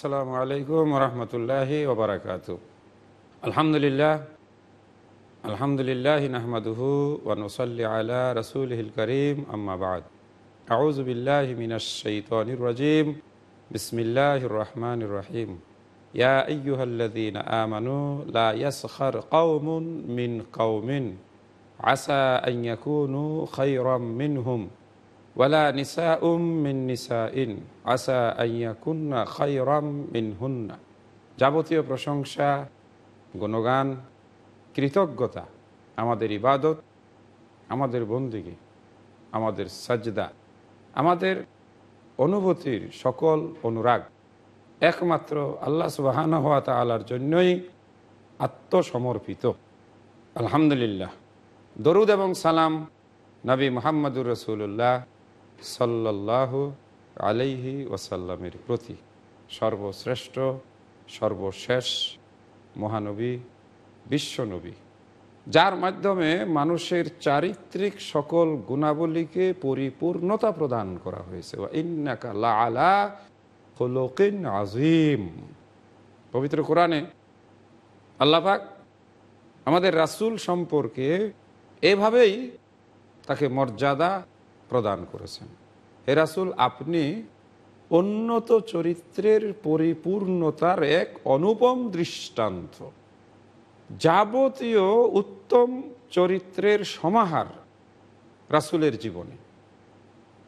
আসসালামু আলাইকুম রহমতুল্লাহি ওবরাকাত আলহামদুলিল্লাহ আলহামদুলিল্লাহ নাহমাদুহু ওয়ানুসাল্লি আলা রসুলহিল করিম আম্মাবাদ আউজবিল্লাহ মিনাশাইতানির রাজিম। বিসমিল্লাহির রহমানির রহিম। ইয়া আইয়ুহাল্লাযীন আমানু লা ইয়াসখার কওমুন মিন কওমিন আসা আন ইয়াকুনু খায়রাম মিনহুম। ওয়ালা নিসা উম মিন নিসা ইন আসা যাবতীয় প্রশংসা, গুণগান, কৃতজ্ঞতা, আমাদের ইবাদত, আমাদের বন্দিগি, আমাদের সাজদা, আমাদের অনুভূতির সকল অনুরাগ। একমাত্র আল্লাহ সুবাহান হওয়া তালার জন্যই আত্মসমর্পিত। আলহামদুলিল্লাহ। দরুদ এবং সালাম নবী মোহাম্মদুর রসুল্লাহ সাল্লাহ আলাইহি ওয়াসাল্লামের প্রতি সর্বশ্রেষ্ঠ, সর্বশেষ মহানবী, বিশ্বনবী, যার মাধ্যমে মানুষের চারিত্রিক সকল গুণাবলীকে পরিপূর্ণতা প্রদান করা হয়েছে। আজিম পবিত্র কোরআনে আল্লাপাক আমাদের রাসুল সম্পর্কে এভাবেই তাকে মর্যাদা প্রদান করেছেন। হে রাসুল, আপনি উন্নত চরিত্রের পরিপূর্ণতার এক অনুপম দৃষ্টান্ত। যাবতীয় উত্তম চরিত্রের সমাহার রাসুলের জীবনে।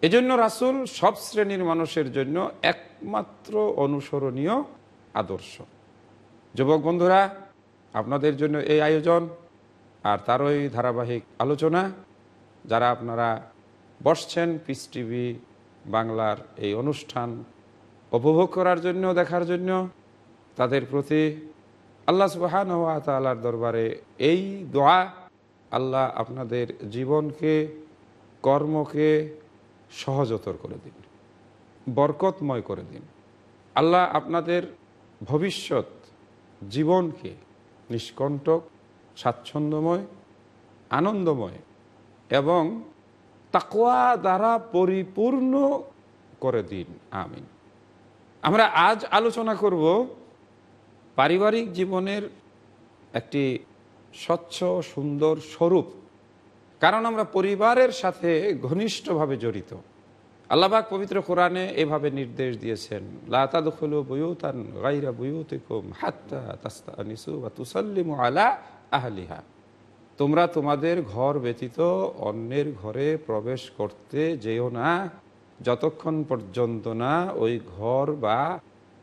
এজন্য রাসুল সব শ্রেণির মানুষের জন্য একমাত্র অনুসরণীয় আদর্শ। যুবক বন্ধুরা, আপনাদের জন্য এই আয়োজন আর তারই ধারাবাহিক আলোচনা, যারা আপনারা বসছেন পিস টিভি বাংলার এই অনুষ্ঠান উপভোগ করার জন্য, দেখার জন্য। তাদের প্রতি আল্লাহ সুবাহান তালার দরবারে এই দোয়া, আল্লাহ আপনাদের জীবনকে, কর্মকে সহজতর করে দিন, বরকতময় করে দিন। আল্লাহ আপনাদের ভবিষ্যৎ জীবনকে নিষ্কণ্টক, স্বাচ্ছন্দ্যময়, আনন্দময় এবং তাকোয়া দ্বারা পরিপূর্ণ করে দিন। আমিন। আমরা আজ আলোচনা করব পারিবারিক জীবনের একটি স্বচ্ছ, সুন্দর স্বরূপ। কারণ আমরা পরিবারের সাথে ঘনিষ্ঠভাবে জড়িত। আল্লাহবাক পবিত্র কোরআনে এভাবে নির্দেশ দিয়েছেন লাতাদুল হাত্তা আলা আহলিহা। তোমরা তোমাদের ঘর ব্যতীত অন্যের ঘরে প্রবেশ করতে যেও না, যতক্ষণ পর্যন্ত না ওই ঘর বা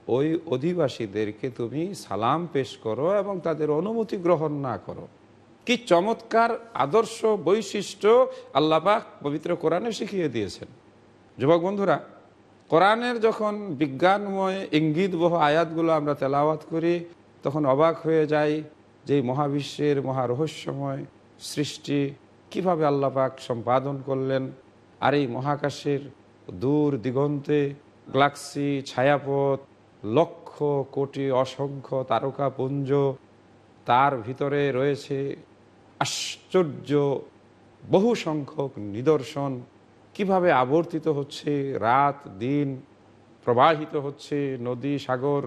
ওই অধিবাসীদেরকে তুমি সালাম পেশ করো এবং তাদের অনুমতি গ্রহণ না করো। কি চমৎকার আদর্শ বৈশিষ্ট্য আল্লাপাক পবিত্র কোরআনে শিখিয়ে দিয়েছেন। যুবক বন্ধুরা, কোরআনের যখন বিজ্ঞানময় ইঙ্গিতবহ আয়াতগুলো আমরা তেলাওয়াত করি, তখন অবাক হয়ে যাই যে মহাবিশ্বের মহারহস্যময় সৃষ্টি, কীভাবে আল্লাপাক সম্পাদন করলেন, আর এই মহাকাশের দূর দিগন্তে গ্লাক্সি, ছায়াপথ, লক্ষ কোটি অসংখ্য তারকাপুঞ্জ, তার ভিতরে রয়েছে আশ্চর্য বহু সংখ্যক নিদর্শন। কীভাবে আবর্তিত হচ্ছে রাত, দিন, প্রবাহিত হচ্ছে নদী, সাগর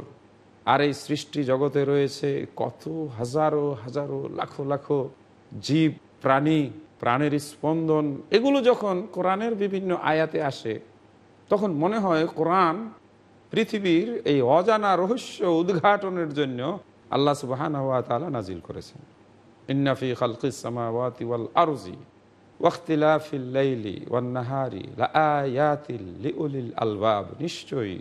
আর এই সৃষ্টি জগতে রয়েছে কত হাজারো হাজারো, লাখো লাখো জীব, প্রাণী, প্রাণের স্পন্দন। এগুলো যখন কোরআনের বিভিন্ন আয়াতে আসে, তখন মনে হয় কোরআন পৃথিবীর এই অজানা রহস্য উদ্ঘাটনের জন্য আল্লাহ সুবাহান হাওয়া তালা নাজিল করেছেন। ইন্নাফি খালকিসামাওয়াতি ওয়াল আরজি ওয়াক্তিলাফিল লাইলি লিউলিল আলবাব। নিশ্চয়ই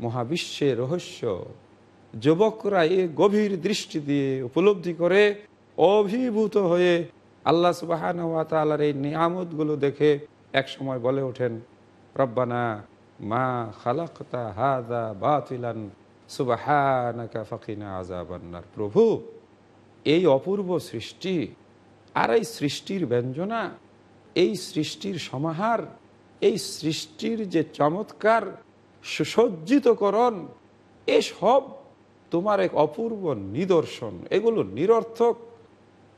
মহাবিশ্বের রহস্য। যুবকরা এ গভীর দৃষ্টি দিয়ে উপলব্ধি করে অভিভূত হয়ে আল্লাহ সুবাহান তালার এই নিয়ামতগুলো দেখে এক সময় বলে ওঠেন, রব্বানা মা খালাকতা হাদা বাতিলান, সুবাহানাকা ফাকিনা আজাবান্নার প্রভু, এই অপূর্ব সৃষ্টি আর এই সৃষ্টির ব্যঞ্জনা, এই সৃষ্টির সমাহার, এই সৃষ্টির যে চমৎকার সুসজ্জিতকরণ এসব তোমার এক অপূর্ব নিদর্শন। এগুলো নিরর্থক,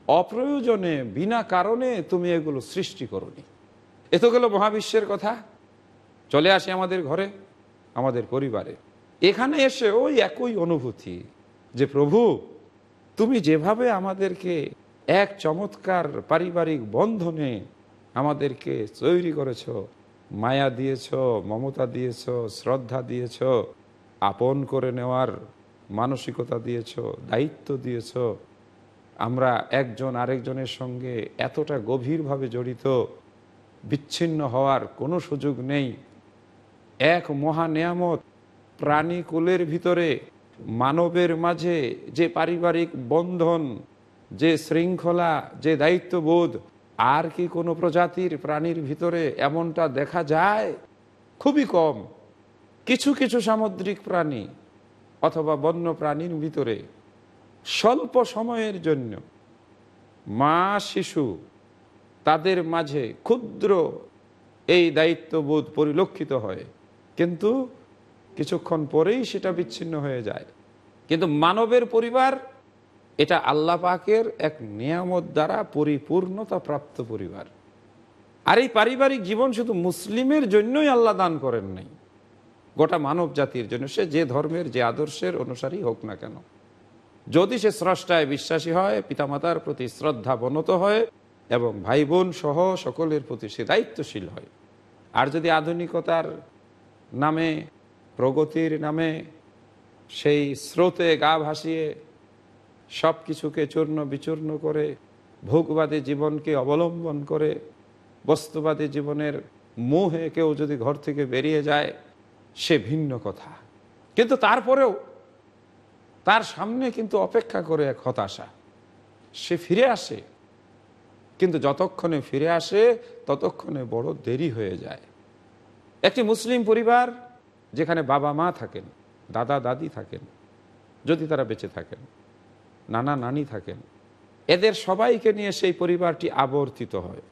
অপ্রয়োজনে, বিনা কারণে তুমি এগুলো সৃষ্টি করনি। এ তো গেল মহাবিশ্বের কথা। চলে আসে আমাদের ঘরে, আমাদের পরিবারে। এখানে এসে ওই একই অনুভূতি, যে প্রভু, তুমি যেভাবে আমাদেরকে এক চমৎকার পারিবারিক বন্ধনে আমাদেরকে তৈরি করেছ মায়া দিয়েছ, মমতা দিয়েছ, শ্রদ্ধা দিয়েছ, আপন করে নেওয়ার মানসিকতা দিয়েছ, দায়িত্ব দিয়েছ, আমরা একজন আরেকজনের সঙ্গে এতটা গভীরভাবে জড়িত, বিচ্ছিন্ন হওয়ার কোনো সুযোগ নেই। এক মহা নেয়ামত প্রাণীকুলের ভিতরে, মানবের মাঝে যে পারিবারিক বন্ধন, যে শৃঙ্খলা, যে দায়িত্ববোধ আর কি কোনো প্রজাতির প্রাণীর ভিতরে এমনটা দেখা যায়? খুবই কম। কিছু কিছু সামুদ্রিক প্রাণী অথবা বন্য প্রাণীর ভিতরে স্বল্প সময়ের জন্য মা, শিশু তাদের মাঝে ক্ষুদ্র এই দায়িত্ববোধ পরিলক্ষিত হয়। কিন্তু কিছুক্ষণ পরেই সেটা বিচ্ছিন্ন হয়ে যায়। কিন্তু মানবের পরিবার এটা আল্লাহ পাকের এক নিয়ামত দ্বারা পরিপূর্ণতা প্রাপ্ত পরিবার। আর এই পারিবারিক জীবন শুধু মুসলিমের জন্যই আল্লাহ দান করেন নাই। গোটা মানব জাতির জন্য, সে যে ধর্মের, যে আদর্শের অনুসারী হোক না কেন। যদি সে স্রষ্টায় বিশ্বাসী হয়, পিতামাতার প্রতি শ্রদ্ধা বনত হয় এবং ভাই বোন সহ সকলের প্রতি সে দায়িত্বশীল হয়। আর যদি আধুনিকতার নামে, প্রগতির নামে সেই স্রোতে গা ভাসিয়ে সব কিছুকে চূর্ণ বিচূর্ণ করে, ভোগবাদী জীবনকে অবলম্বন করে, বস্তুবাদী জীবনের মোহে কেউ যদি ঘর থেকে বেরিয়ে যায়, সে ভিন্ন কথা। কিন্তু তারপরেও তার সামনে কিন্তু অপেক্ষা করে এক হতাশা। সে ফিরে আসে, কিন্তু যতক্ষণে ফিরে আসে, ততক্ষণে বড় দেরি হয়ে যায়। একটি মুসলিম পরিবার যেখানে বাবা মা থাকেন দাদা দাদি থাকেন, যদি তারা বেঁচে থাকেন নানা নানি থাকেন। এদের সবাইকে নিয়ে সেই পরিবারটি আবর্তিত হয়।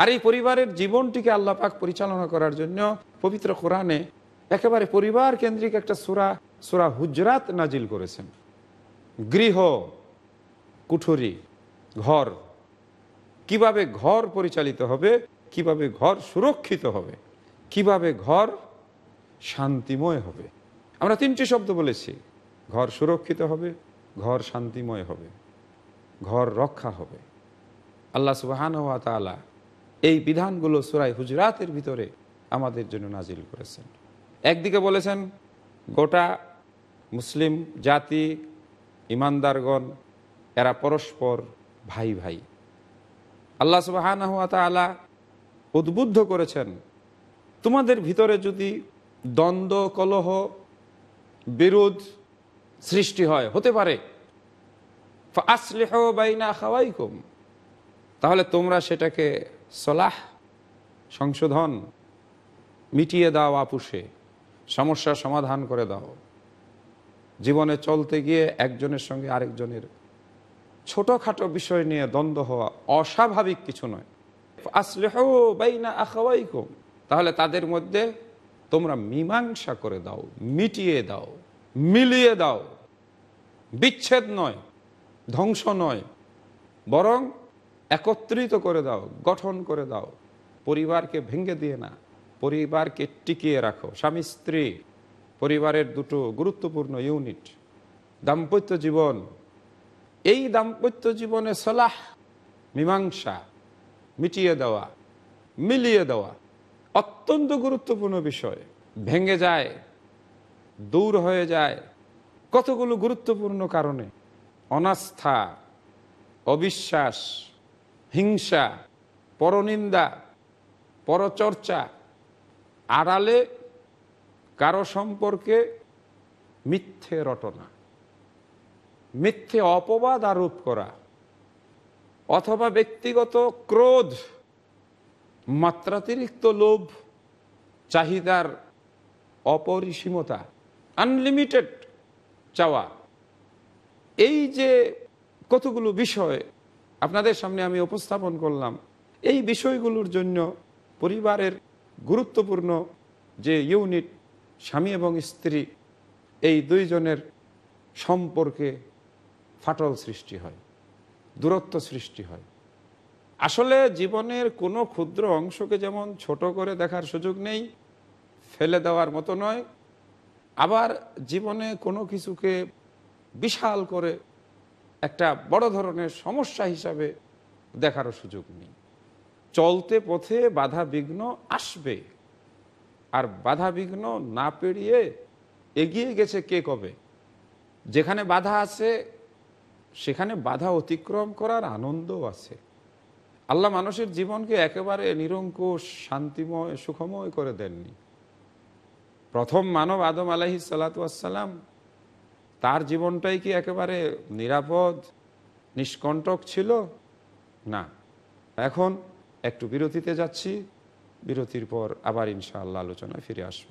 আর এই পরিবারের জীবনটিকে আল্লাহ পাক পরিচালনা করার জন্য পবিত্র কোরআনে একেবারে পরিবার কেন্দ্রিক একটা সুরা সুরা হুজরাত নাজিল করেছেন। গৃহ, কুঠুরি, ঘর, কীভাবে ঘর পরিচালিত হবে, কীভাবে ঘর সুরক্ষিত হবে, কীভাবে ঘর শান্তিময় হবে। আমরা তিনটি শব্দ বলেছি, ঘর সুরক্ষিত হবে ঘর শান্তিময় হবে, ঘর রক্ষা হবে। আল্লাহ সুবাহান তালা এই বিধানগুলো সুরাই হুজরাতের ভিতরে আমাদের জন্য নাজিল করেছেন। একদিকে বলেছেন, গোটা মুসলিম জাতি, ইমানদারগণ, এরা পরস্পর ভাই ভাই। আল্লাহ সুবাহান তালা উদ্বুদ্ধ করেছেন, তোমাদের ভিতরে যদি দ্বন্দ্ব, কলহ, বিরোধ সৃষ্টি হয়, হতে পারে। তাহলে তোমরা সেটাকে সলাহ, সংশোধন, মিটিয়ে দাও আপুষে, সমস্যার সমাধান করে দাও। জীবনে চলতে গিয়ে একজনের সঙ্গে আরেকজনের ছোটোখাটো বিষয় নিয়ে দ্বন্দ্ব হওয়া অস্বাভাবিক কিছু নয়। আসলেহ বাইনা আখাওয়াইকুম। তাহলে তাদের মধ্যে তোমরা মীমাংসা করে দাও, মিটিয়ে দাও। মিলিয়ে দাও। বিচ্ছেদ নয়, ধ্বংস নয়, বরং একত্রিত করে দাও, গঠন করে দাও। পরিবারকে ভেঙে দিয়ে না, পরিবারকে টিকিয়ে রাখো। স্বামী, স্ত্রী, পরিবারের দুটো গুরুত্বপূর্ণ ইউনিট। দাম্পত্য জীবন, এই দাম্পত্য জীবনে সলাহ, মীমাংসা, মিটিয়ে দেওয়া, মিলিয়ে দেওয়া অত্যন্ত গুরুত্বপূর্ণ বিষয়। ভেঙে যায় দূর হয়ে যায় কতগুলো গুরুত্বপূর্ণ কারণে? অনাস্থা, অবিশ্বাস, হিংসা, পরনিন্দা, পরচর্চা, আড়ালে কারও সম্পর্কে মিথ্যে রটনা, মিথ্যে অপবাদ আরোপ করা, অথবা ব্যক্তিগত ক্রোধ, মাত্রাতিরিক্ত লোভ, চাহিদার অপরিসীমতা। আনলিমিটেড চাওয়া। এই যে কতগুলো বিষয় আপনাদের সামনে আমি উপস্থাপন করলাম, এই বিষয়গুলোর জন্য পরিবারের গুরুত্বপূর্ণ যে ইউনিট স্বামী এবং স্ত্রী, এই দুইজনের সম্পর্কে ফাটল সৃষ্টি হয়, দূরত্ব সৃষ্টি হয়। আসলে জীবনের কোনো ক্ষুদ্র অংশকে যেমন ছোট করে দেখার সুযোগ নেই, ফেলে দেওয়ার মতো নয় আবার জীবনে কোনো কিছুকে বিশাল করে একটা বড় ধরনের সমস্যা হিসাবে দেখারও সুযোগ নেই। চলতে পথে বাধা বিঘ্ন আসবে। আর বাধা বিঘ্ন না পেরিয়ে এগিয়ে গেছে কে কবে? যেখানে বাধা আছে, সেখানে বাধা অতিক্রম করার আনন্দও আছে। আল্লাহ মানুষের জীবনকে একেবারে নিরঙ্কুশ, শান্তিময়, সুখময় করে দেননি। প্রথম মানব আদম আলাহি সালাতাম তার জীবনটাই কি একেবারে নিরাপদ, নিষ্কণ্টক ছিল? না। এখন একটু বিরতিতে যাচ্ছি, বিরতির পর আবার ইনশাআল্লাহ আলোচনায় ফিরে আসব।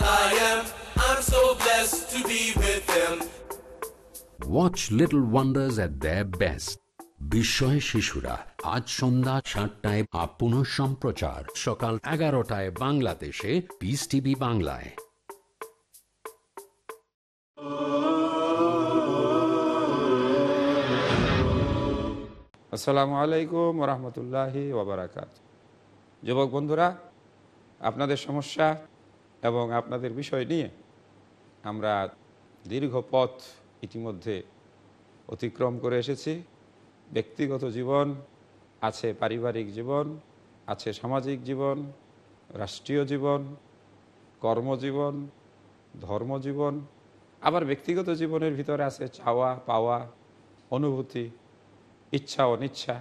I am. I'm so blessed to be with them. Watch Little Wonders at their best. বিস্ময় শিশুরা আজ সন্ধ্যা সাতটায় আপন সম্প্রচার সকাল এগারোটায় বাংলাদেশে পিস টিভি বাংলায় আসসালামু আলাইকুম রহমতুল্লাহ ওবরাকাত যুবক বন্ধুরা আপনাদের সমস্যা এবং আপনাদের বিষয় নিয়ে আমরা দীর্ঘ পথ ইতিমধ্যে অতিক্রম করে এসেছি। ব্যক্তিগত জীবন, আছে পারিবারিক জীবন, আছে সামাজিক জীবন, রাষ্ট্রীয় জীবন, কর্মজীবন, ধর্মজীবন, আবার ব্যক্তিগত জীবনের ভিতরে আছে চাওয়া, পাওয়া, অনুভূতি, ইচ্ছা, অনিচ্ছা,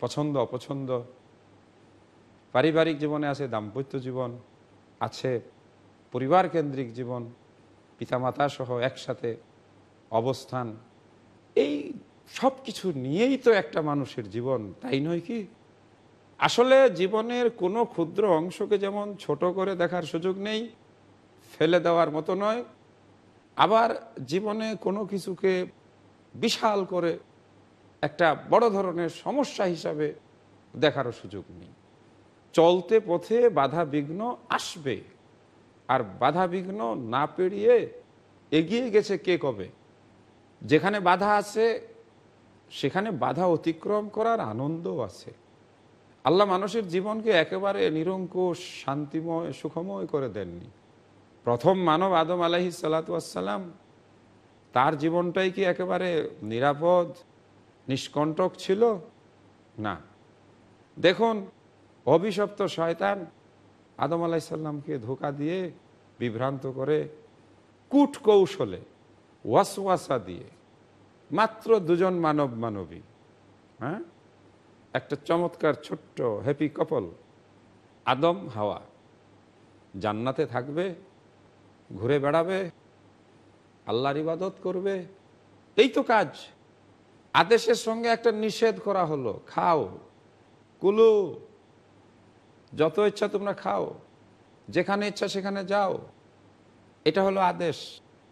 পছন্দ, অপছন্দ। পারিবারিক জীবনে আছে দাম্পত্য জীবন আছে পরিবার কেন্দ্রিক জীবন পিতামাতা সহ একসাথে অবস্থান, এই সব কিছু নিয়েই তো একটা মানুষের জীবন, তাই নয় কি? আসলে জীবনের কোনো ক্ষুদ্র অংশকে যেমন ছোট করে দেখার সুযোগ নেই, ফেলে দেওয়ার মতো নয়, আবার জীবনে কোনো কিছুকে বিশাল করে একটা বড় ধরনের সমস্যা হিসাবে দেখারও সুযোগ নেই। চলতে পথে বাধা বিঘ্ন আসবে। আর বাধা বিঘ্ন না পেরিয়ে এগিয়ে গেছে কে কবে? যেখানে বাধা আছে, সেখানে বাধা অতিক্রম করার আনন্দও আছে। আল্লাহ মানুষের জীবনকে একেবারে নিরঙ্কুশ, শান্তিময়, সুখময় করে দেননি। প্রথম মানব আদম আলাহি সালাতাম তার জীবনটাই কি একেবারে নিরাপদ, নিষ্কণ্টক ছিল? না। দেখুন অভিশপ্ত শয়তান আদম আলাইসাল্লামকে ধোকা দিয়ে বিভ্রান্ত করে কুট কৌশলে, ওয়াসওয়াসা দিয়ে, মাত্র দুজন মানব মানবী হ্যাঁ? একটা চমৎকার ছোট্ট হ্যাপি কপল আদম, হাওয়া। জান্নাতে থাকবে, ঘুরে বেড়াবে, আল্লাহর ইবাদত করবে। এই তো কাজ। আদেশের সঙ্গে একটা নিষেধ করা হলো, খাও, কুলু যত ইচ্ছা তোমরা খাও, যেখানে ইচ্ছা সেখানে যাও। এটা হলো আদেশ।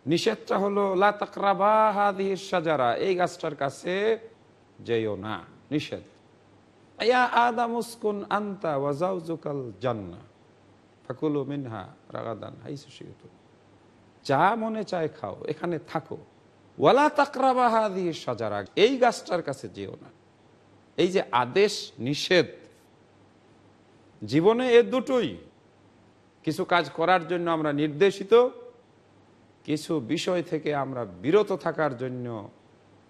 নিষেধটা হলো সাজারা এই গাছটার কাছে যেও না, নিষেধ। আদামুসকুন আন্তা জান্না মিনহা যা মনে চায় খাও, এখানে থাকো। ওয়ালা সাজারা এই গাছটার কাছে যেও না। এই যে আদেশ, নিষেধ জীবনে এ দুটোই। কিছু কাজ করার জন্য আমরা নির্দেশিত, কিছু বিষয় থেকে আমরা বিরত থাকার জন্য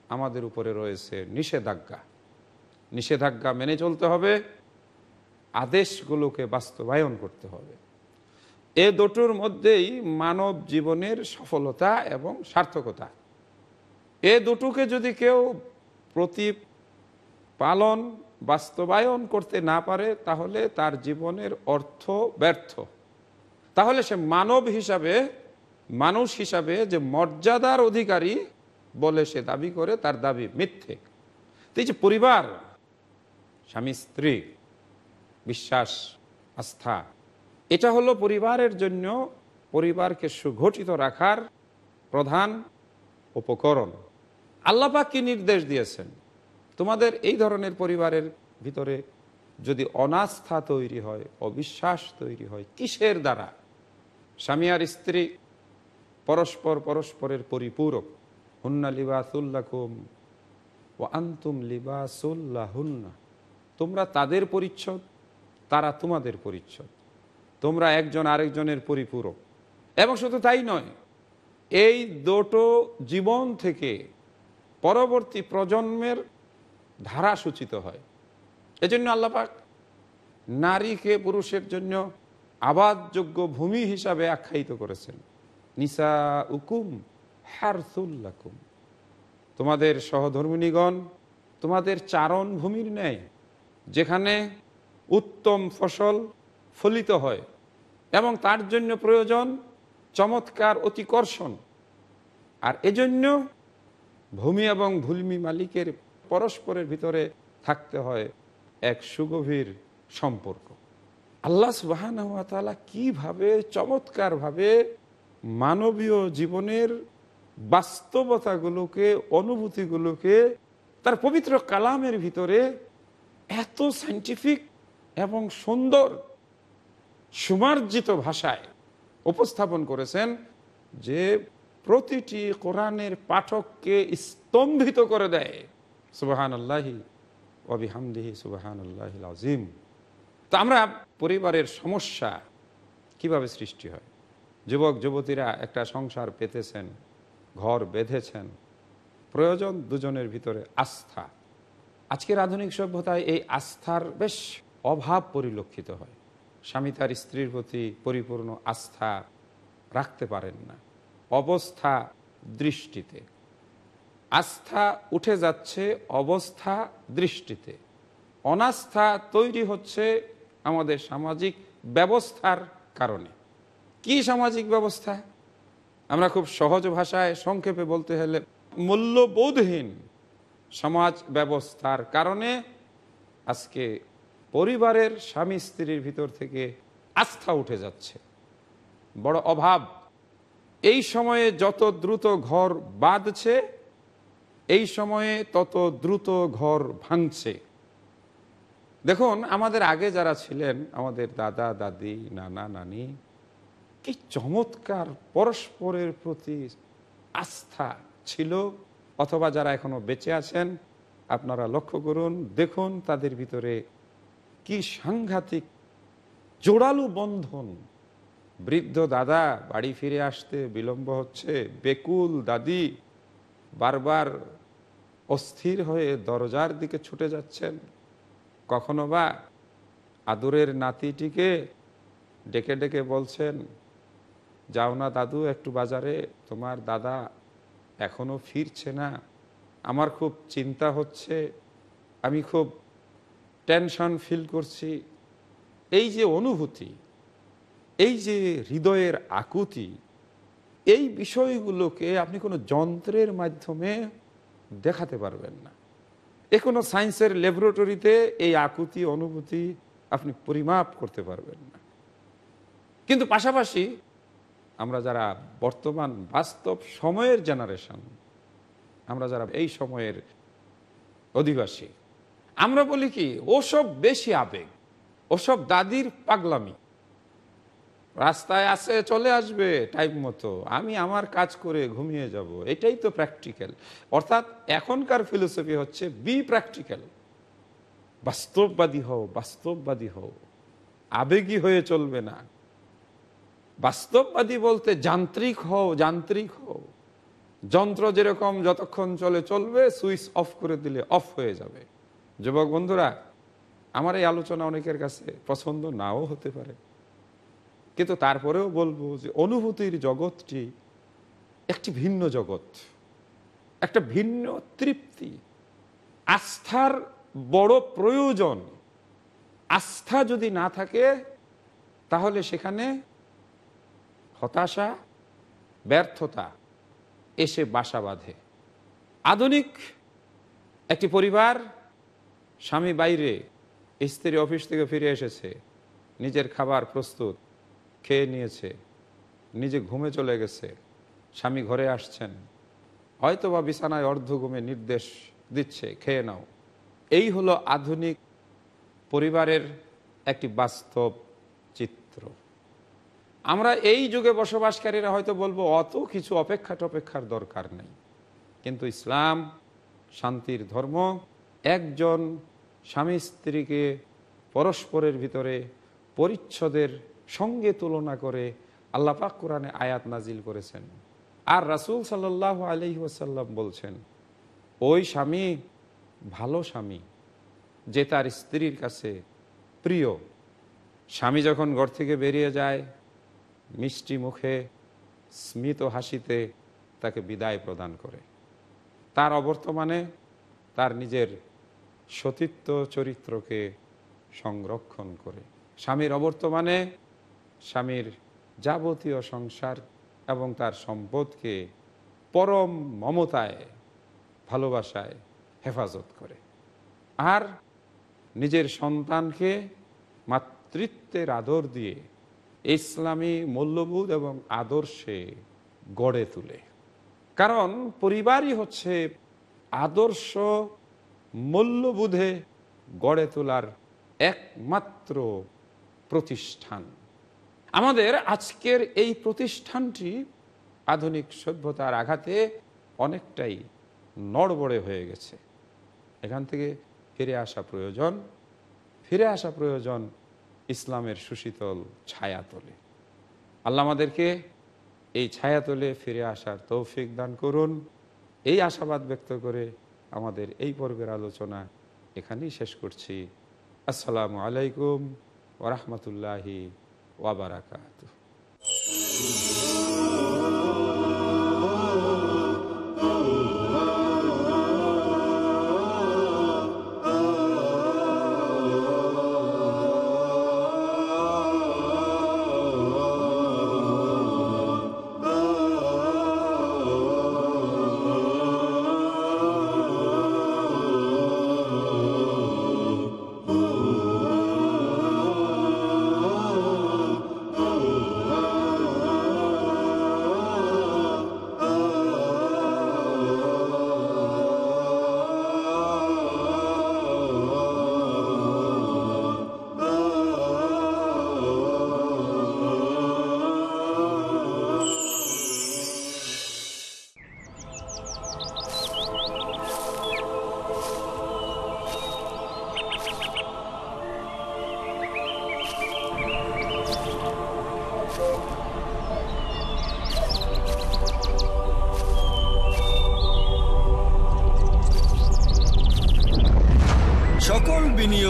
আমাদের উপরে রয়েছে নিষেধাজ্ঞা। নিষেধাজ্ঞা মেনে চলতে হবে, আদেশগুলোকে বাস্তবায়ন করতে হবে। এ দুটোর মধ্যেই মানব জীবনের সফলতা এবং সার্থকতা। এ দুটোকে যদি কেউ প্রতি পালন বাস্তবায়ন করতে না পারে, তাহলে তার জীবনের অর্থ ব্যর্থ। তাহলে সে মানব হিসাবে, মানুষ হিসাবে যে মর্যাদার অধিকারী বলে সে দাবি করে, তার দাবি মিথ্যে। এই যে পরিবার, স্বামী, স্ত্রী, বিশ্বাস, আস্থা, এটা হলো পরিবারের জন্য পরিবারকে সুগঠিত রাখার প্রধান উপকরণ। আল্লাপাক কি নির্দেশ দিয়েছেন? তোমাদের এই ধরনের পরিবারের ভিতরে যদি অনাস্থা তৈরি হয়, অবিশ্বাস তৈরি হয়, কিসের দ্বারা? স্বামী আর স্ত্রী পরস্পর পরস্পরের পরিপূরক। হুন্না লিবাসুল্লাকুম ও আন্তুম লিবাসুল্লাহুন্না তোমরা তাদের পরিচ্ছদ, তারা তোমাদের পরিচ্ছদ। তোমরা একজন আরেকজনের পরিপূরক। এবং শুধু তাই নয়, এই দুটো জীবন থেকে পরবর্তী প্রজন্মের ধারা সূচিত হয়। এজন্য আল্লাপাক নারীকে পুরুষের জন্য আবাদযোগ্য ভূমি হিসাবে আখ্যায়িত করেছেন। নিসা উকুম হারসুল্লাকুম তোমাদের সহধর্মিনীগণ, তোমাদের চারণ ভূমির ন্যায়, যেখানে উত্তম ফসল ফলিত হয় এবং তার জন্য প্রয়োজন চমৎকার অতিকর্ষণ। আর এজন্য ভূমি এবং ভূমি মালিকের পরস্পরের ভিতরে থাকতে হয় এক সুগভীর সম্পর্ক। আল্লাহ সুবাহান কীভাবে চমৎকারভাবে মানবীয় জীবনের বাস্তবতাগুলোকে, অনুভূতিগুলোকে, তার পবিত্র কালামের ভিতরে এত সাইন্টিফিক এবং সুন্দর, সুমার্জিত ভাষায় উপস্থাপন করেছেন যে প্রতিটি কোরআনের পাঠককে স্তম্ভিত করে দেয়। সুবাহান আল্লাহি অবিহামদিহি সুবাহান আল্লাহ আজিম তো আমরা পরিবারের সমস্যা কীভাবে সৃষ্টি হয়? যুবক, যুবতীরা একটা সংসার পেতেছেন, ঘর বেঁধেছেন, প্রয়োজন দুজনের ভিতরে আস্থা। আজকের আধুনিক সভ্যতায় এই আস্থার বেশ অভাব পরিলক্ষিত হয়। স্বামী তার স্ত্রীর প্রতি পরিপূর্ণ আস্থা রাখতে পারেন না। অবস্থা দৃষ্টিতে। আস্থা উঠে যাচ্ছে অবস্থা দৃষ্টিতে। অনাস্থা তৈরি হচ্ছে আমাদের সামাজিক ব্যবস্থার কারণে। কি সামাজিক ব্যবস্থা? আমরা খুব সহজ ভাষায় সংক্ষেপে বলতে হলে মূল্যবোধহীন সমাজ ব্যবস্থার কারণে আজকে পরিবারের স্বামী স্ত্রীর ভিতর থেকে আস্থা উঠে যাচ্ছে। বড় অভাব। এই সময়ে যত দ্রুত ঘর বাঁধছে এই সময়ে তত দ্রুত ঘর ভাঙছে। দেখুন, আমাদের আগে যারা ছিলেন, আমাদের দাদা, দাদি, নানা, নানি, কি চমৎকার পরস্পরের প্রতি আস্থা ছিল, অথবা যারা এখনও বেঁচে আছেন, আপনারা লক্ষ্য করুন, দেখুন তাদের ভিতরে কি সাংঘাতিক জোড়ালু বন্ধন। বৃদ্ধ দাদা বাড়ি ফিরে আসতে বিলম্ব হচ্ছে, বেকুল দাদি বারবার অস্থির হয়ে দরজার দিকে ছুটে যাচ্ছেন। কখনো বা আদরের নাতিটিকে ডেকে ডেকে বলছেন, যাও না দাদু, একটু বাজারে, তোমার দাদা এখনও ফিরছে না। আমার খুব চিন্তা হচ্ছে, আমি খুব টেনশন ফিল করছি। এই যে অনুভূতি, এই যে হৃদয়ের আকুতি, এই বিষয়গুলোকে আপনি কোনো যন্ত্রের মাধ্যমে দেখাতে পারবেন না। এ কোনো সায়েন্সের ল্যাবরেটরিতে এই আকুতি অনুভূতি আপনি পরিমাপ করতে পারবেন না। কিন্তু পাশাপাশি আমরা যারা বর্তমান বাস্তব সময়ের জেনারেশন, আমরা যারা এই সময়ের অধিবাসী, আমরা বলি কি, ওসব বেশি আবেগ, ওসব দাদির পাগলামি রাস্তায় আসে, চলে আসবে টাইম মতো। আমি আমার কাজ করে ঘুমিয়ে যাব। এটাই তো প্র্যাকটিক্যাল অর্থাৎ এখনকার ফিলোসফি হচ্ছে বি প্র্যাকটিক্যাল বাস্তববাদী হও বাস্তববাদী হও। আবেগী হয়ে চলবে না। বাস্তববাদী বলতে যান্ত্রিক হও যান্ত্রিক হও। যন্ত্র যেরকম যতক্ষণ চলে, চলবে, সুইচ অফ করে দিলে অফ হয়ে যাবে। যুবক বন্ধুরা, আমার এই আলোচনা অনেকের কাছে পছন্দ নাও হতে পারে। কিন্তু তারপরেও বলব যে অনুভূতির জগৎটি একটি ভিন্ন জগৎ, একটা ভিন্ন তৃপ্তি, আস্থার বড় প্রয়োজন। আস্থা যদি না থাকে, তাহলে সেখানে হতাশা, ব্যর্থতা এসে বাসা বাঁধে। আধুনিক একটি পরিবার স্বামী বাইরে, স্ত্রী অফিস থেকে ফিরে এসেছে, নিজের খাবার প্রস্তুত। খেয়ে নিয়েছে, নিজে ঘুমে চলে গেছে, স্বামী ঘরে আসছেন। হয়তো বা বিছানায় অর্ধ ঘুমে নির্দেশ দিচ্ছে, খেয়ে নাও। এই হলো আধুনিক পরিবারের একটি বাস্তব চিত্র। আমরা এই যুগে বসবাসকারীরা হয়তো বলব, অত কিছু অপেক্ষা টপেক্ষার দরকার নেই। কিন্তু ইসলাম, শান্তির ধর্ম, একজন স্বামী স্ত্রীকে পরস্পরের ভিতরে পরিচ্ছদের সঙ্গে তুলনা করে আল্লাপাক কোরআনে আয়াত নাজিল করেছেন। আর রাসুল সাল্লাহ আলহি ওসাল্লাম বলছেন, ওই স্বামী ভালো স্বামী যে তার স্ত্রীর কাছে প্রিয়। স্বামী যখন ঘর থেকে বেরিয়ে যায়, মিষ্টি মুখে স্মিত হাসিতে তাকে বিদায় প্রদান করে। তার অবর্তমানে তার নিজের সতীত্ব চরিত্রকে সংরক্ষণ করে। স্বামীর অবর্তমানে স্বামীর যাবতীয় সংসার এবং তার সম্পদকে পরম মমতায়, ভালোবাসায় হেফাজত করে। আর নিজের সন্তানকে মাতৃত্বের আদর দিয়ে ইসলামী মূল্যবোধ এবং আদর্শে গড়ে তুলে। কারণ পরিবারই হচ্ছে আদর্শ মূল্যবোধে গড়ে তোলার একমাত্র প্রতিষ্ঠান। আমাদের আজকের এই প্রতিষ্ঠানটি আধুনিক সভ্যতার আঘাতে অনেকটাই নড়বড়ে হয়ে গেছে। এখান থেকে ফিরে আসা প্রয়োজন, ফিরে আসা প্রয়োজন ইসলামের সুশীতল ছায়াতলে। আল্লাহ আমাদেরকে এই ছায়াতলে ফিরে আসার তৌফিক দান করুন। এই আশাবাদ ব্যক্ত করে আমাদের এই পর্বের আলোচনা এখানেই শেষ করছি। আসসালামু আলাইকুম ওরহমতুল্লাহি wabarakatuh.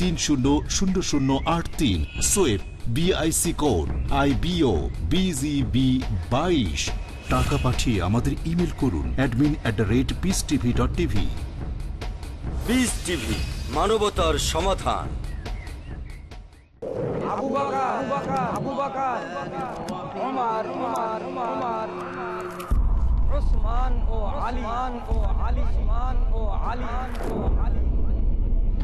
তিন শূন্য শূন্য শূন্য আট তিন। সোয়েব BIC code I BO BGB বাইশ। টাকা পাঠিয়ে আমাদের ইমেল করুন admin at the rate Peace TV dot TV Peace TV মানবতার সমাধান। আবু বাকা আবু বাকা ওমর ওমর ওমর। উসমান ও আলিমান ও আলী ও আলী ও আলী।